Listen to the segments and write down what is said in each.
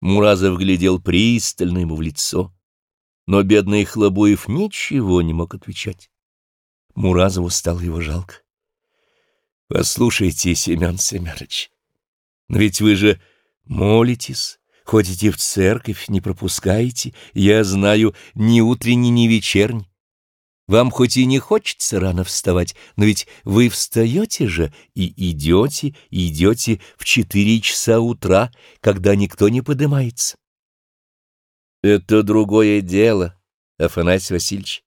Муразов глядел пристально ему в лицо, но бедный Хлобуев ничего не мог отвечать. Муразову стало его жалко. — Послушайте, Семен Семенович, но ведь вы же молитесь, ходите в церковь, не пропускаете, я знаю, ни утренний, ни вечерний. Вам хоть и не хочется рано вставать, но ведь вы встаете же и идете, и идете в четыре часа утра, когда никто не поднимается. Это другое дело, Афанасий Васильевич.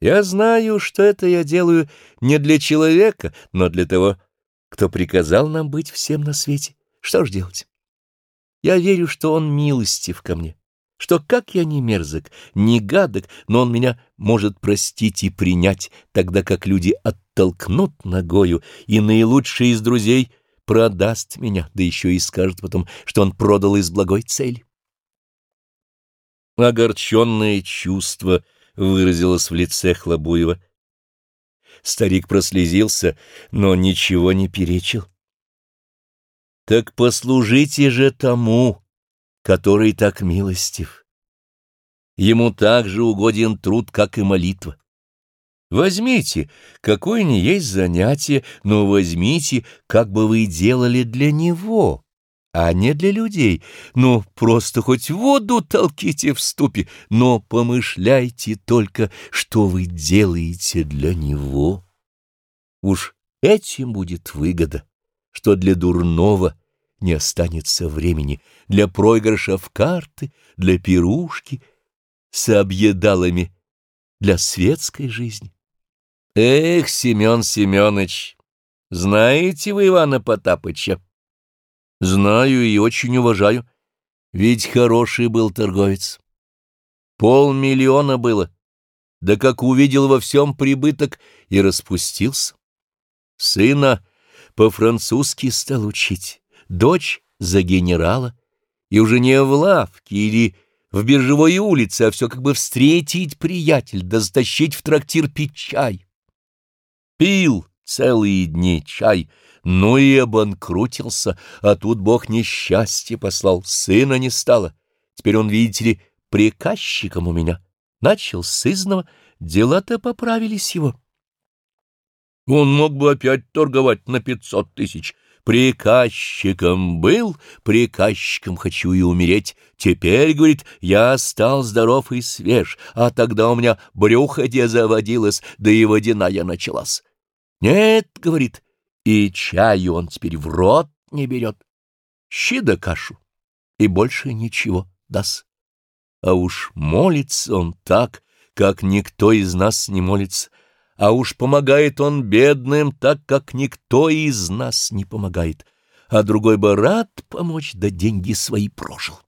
Я знаю, что это я делаю не для человека, но для того, кто приказал нам быть всем на свете. Что ж делать? Я верю, что он милостив ко мне что как я не мерзок, не гадок, но он меня может простить и принять, тогда как люди оттолкнут ногою, и наилучший из друзей продаст меня, да еще и скажет потом, что он продал из благой цели. Огорченное чувство выразилось в лице Хлобуева. Старик прослезился, но ничего не перечил. «Так послужите же тому!» Который так милостив. Ему так же угоден труд, как и молитва. Возьмите, какое ни есть занятие, но возьмите, как бы вы делали для него, а не для людей. Ну, просто хоть воду толките в ступе, но помышляйте только, что вы делаете для него. Уж этим будет выгода, что для дурного — не останется времени для проигрыша в карты, для пирушки, с объедалами, для светской жизни. Эх, Семен Семенович, знаете вы Ивана Потапыча? Знаю и очень уважаю, ведь хороший был торговец. Полмиллиона было, да как увидел во всем прибыток и распустился. Сына по-французски стал учить дочь за генерала, и уже не в лавке или в биржевой улице, а все как бы встретить приятель, да затащить в трактир пить чай. Пил целые дни чай, ну и обанкрутился, а тут Бог несчастье послал, сына не стало. Теперь он, видите ли, приказчиком у меня. Начал с дела-то поправились его. Он мог бы опять торговать на пятьсот тысяч, Приказчиком был, приказчиком хочу и умереть. Теперь, говорит, я стал здоров и свеж, а тогда у меня брюхо где заводилось, да и водяная началась. Нет, говорит, и чаю он теперь в рот не берет. Щи да кашу, и больше ничего даст. А уж молится он так, как никто из нас не молится, а уж помогает он бедным так, как никто из нас не помогает, а другой бы рад помочь, да деньги свои прожил.